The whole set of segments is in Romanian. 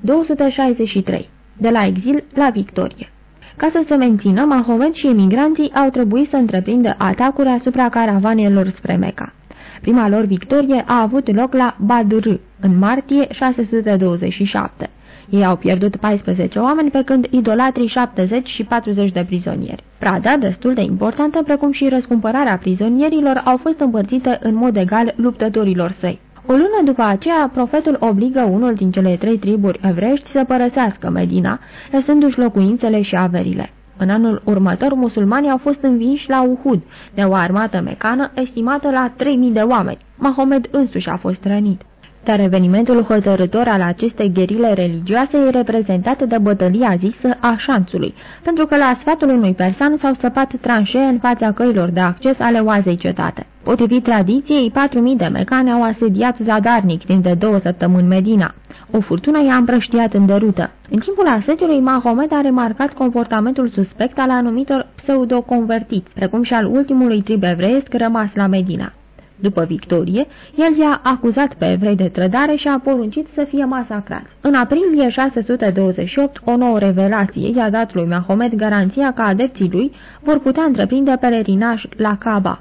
263. De la exil la victorie ca să se mențină, Mahomet și emigranții au trebuit să întreprindă atacuri asupra caravanelor spre Meca. Prima lor victorie a avut loc la Badr, în martie 627. Ei au pierdut 14 oameni, pe când idolatrii 70 și 40 de prizonieri. Prada, destul de importantă, precum și răscumpărarea prizonierilor, au fost împărțite în mod egal luptătorilor săi. O lună după aceea, profetul obligă unul din cele trei triburi evrești să părăsească Medina, lăsându-și locuințele și averile. În anul următor, musulmanii au fost învinși la Uhud de o armată mecană estimată la 3.000 de oameni. Mahomed însuși a fost rănit. Dar evenimentul hotărător al acestei gherile religioase e reprezentat de bătălia zisă a șanțului, pentru că la sfatul unui persan s-au săpat tranșee în fața căilor de acces ale oazei cetate. Potrivit tradiției, 4.000 de mecane au asediat zadarnic timp de două săptămâni Medina. O furtună i-a împrăștiat în derută. În timpul asediului, Mahomet a remarcat comportamentul suspect al anumitor pseudo-convertiți, precum și al ultimului trib evreiesc rămas la Medina. După victorie, el i-a acuzat pe evrei de trădare și a poruncit să fie masacrați. În aprilie 628, o nouă revelație i-a dat lui Mahomet garanția că adepții lui vor putea întreprinde pelerinaj la Kaaba.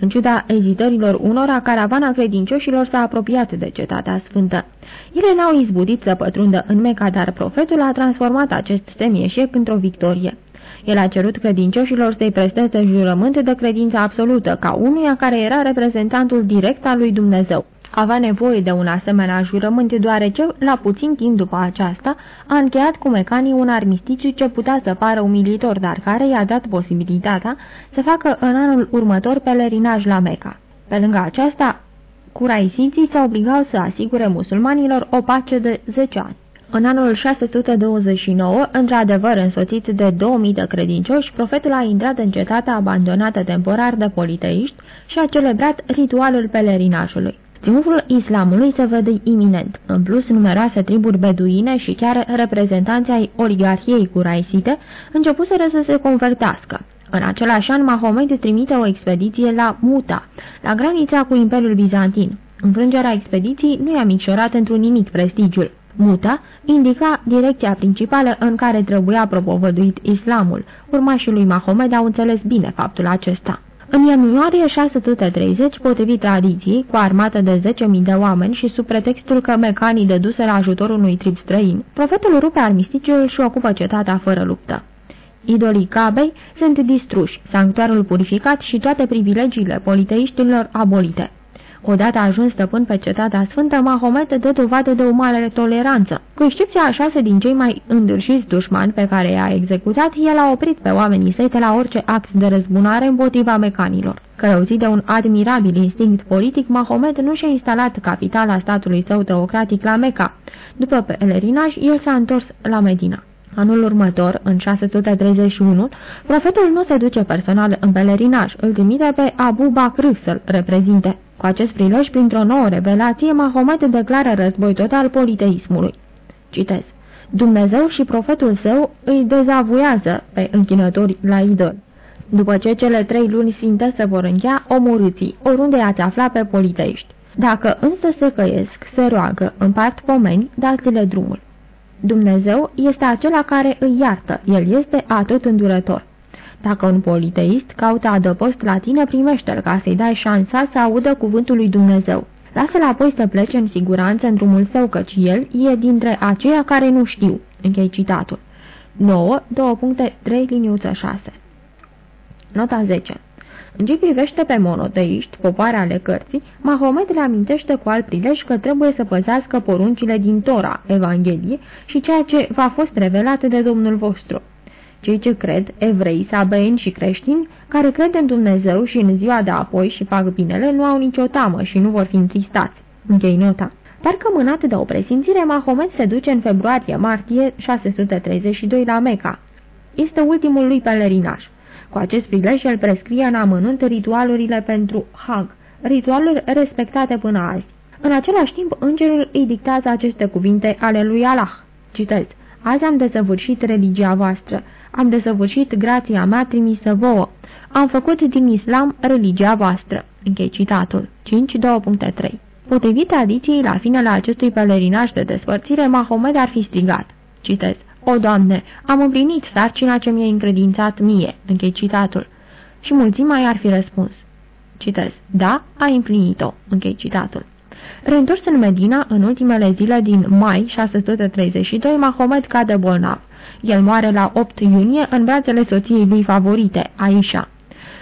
În ciuda ezitărilor unora, caravana credincioșilor s-a apropiat de cetatea sfântă. Ele n-au izbudit să pătrundă în Meca, dar profetul a transformat acest semieșec într-o victorie. El a cerut credincioșilor să-i presteze jurământ de credință absolută, ca unuia care era reprezentantul direct al lui Dumnezeu. Avea nevoie de un asemenea jurământ, deoarece, la puțin timp după aceasta, a încheiat cu mecanii un armisticiu ce putea să pară umilitor, dar care i-a dat posibilitatea să facă în anul următor pelerinaj la Meca. Pe lângă aceasta, curaisiții s-au obligat să asigure musulmanilor o pace de 10 ani. În anul 629, într-adevăr însoțit de 2000 de credincioși, profetul a intrat în cetatea abandonată temporar de politeiști și a celebrat ritualul pelerinajului. Triumful islamului se vede iminent. În plus, numeroase triburi beduine și chiar reprezentanții ai oligarhiei curaisite începuseră să se convertească. În același an, Mahomet trimite o expediție la Muta, la granița cu Imperiul Bizantin. Înfrângerea expediției nu i-a micșorat într-un nimic prestigiul. Muta indica direcția principală în care trebuia propovăduit islamul. Urmașii lui Mahomed au înțeles bine faptul acesta. În ianuarie 630, potrivit tradiției, cu armată de 10.000 de oameni și sub pretextul că mecanii la ajutorul unui trib străin, profetul rupe armisticiul și ocupă cetatea fără luptă. Idolii Cabei sunt distruși, sanctuarul purificat și toate privilegiile politeiștilor abolite. Odată ajuns stăpân pe cetatea sfântă, Mahomet dă dovadă de o mare toleranță. Cu excepția a șase din cei mai îndârșiți dușmani pe care i-a executat, el a oprit pe oamenii săi de la orice act de răzbunare împotriva mecanilor. Călăuzit de un admirabil instinct politic, Mahomet nu și-a instalat capitala statului său teocratic la Meca. După pelerinaj, el s-a întors la Medina. Anul următor, în 631, profetul nu se duce personal în pelerinaj, îl trimite pe Abu Bakr să-l reprezinte. Cu acest prilej, printr-o nouă revelație, Mahomet declară război total politeismului. Citez. Dumnezeu și profetul său îi dezavuiază pe închinători la idol. După ce cele trei luni sfinte se vor încheia, omorâții, oriunde ați afla pe politeiști. Dacă însă se căiesc, se roagă, împart pomeni, dați-le drumul. Dumnezeu este acela care îi iartă, El este atot îndurător. Dacă un politeist caută adăpost la tine, primește-l ca să-i dai șansa să audă cuvântul lui Dumnezeu. Lasă-l apoi să plece în siguranță în drumul său, căci el e dintre aceia care nu știu. Închei citatul. 9, 2.3, liniuță 6 Nota 10 în ce privește pe monoteiști, popoare ale cărții, Mahomet le amintește cu alt prilej că trebuie să păzească poruncile din Tora, Evanghelie și ceea ce v-a fost revelat de Domnul vostru. Cei ce cred, evrei, sabeeni și creștini, care cred în Dumnezeu și în ziua de apoi și fac binele, nu au nicio tamă și nu vor fi întristați. Închei nota. Parcă mânat de o presimțire, Mahomet se duce în februarie-martie 632 la Meca. Este ultimul lui pelerinaj. Cu acest prilej el prescrie în amănunt ritualurile pentru Hag, ritualuri respectate până azi. În același timp, îngerul îi dictează aceste cuvinte ale lui Allah. Citez. Azi am desăvârșit religia voastră, am desăvârșit grația mea trimisă vouă, am făcut din islam religia voastră. Închei citatul. 5.2.3 Potrivit tradiției, la finele acestui pelerinaj de despărțire, Mahomed ar fi strigat. Citez. O, Doamne, am împlinit sarcina ce mi-a încredințat mie. Închei citatul. Și mulțimea i-ar fi răspuns. Citez. Da, ai împlinit-o. Închei citatul. Reîntors în Medina, în ultimele zile din mai 632, Mahomed cade bolnav. El moare la 8 iunie în brațele soției lui favorite, Aisha.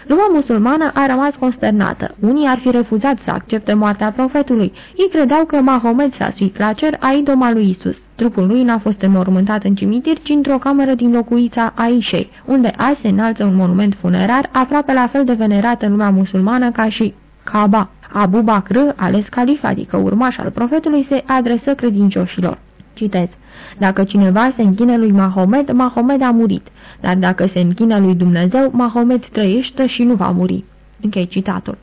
Lumea musulmană a rămas consternată. Unii ar fi refuzat să accepte moartea profetului. Ei credeau că Mahomed s-a suit la cer a idoma lui Isus. Trupul lui n-a fost înmormântat în cimitir, ci într-o cameră din locuița Aishei, unde azi se înalță un monument funerar aproape la fel de venerat în lumea musulmană ca și Kaaba. Abu Bakr, ales calif, adică urmaș al profetului, se adresă credincioșilor. Citez. Dacă cineva se închină lui Mahomed, Mahomed a murit, dar dacă se închină lui Dumnezeu, Mahomed trăiește și nu va muri. Închei citatul.